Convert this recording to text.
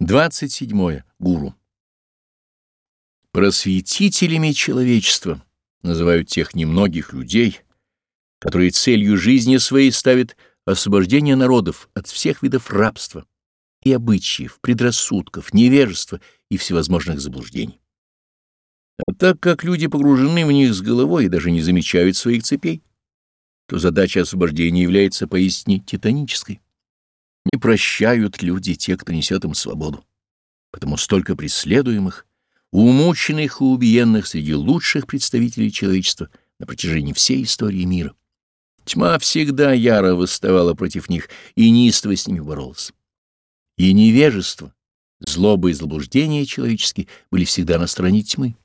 27. Гуру. Просветителями человечества называют тех немногих людей, которые целью жизни своей ставят освобождение народов от всех видов рабства и обычаев, предрассудков, невежества и всевозможных заблуждений. А так как люди погружены в них с головой и даже не замечают своих цепей, то задача освобождения является поистине титанической. Не прощают люди те, кто несет им свободу. Потому столько преследуемых, умученных и убиенных среди лучших представителей человечества на протяжении всей истории мира. Тьма всегда яро восставала против них и неистово с ними боролась. И невежество, злоба и заблуждения человеческие были всегда на стороне тьмы.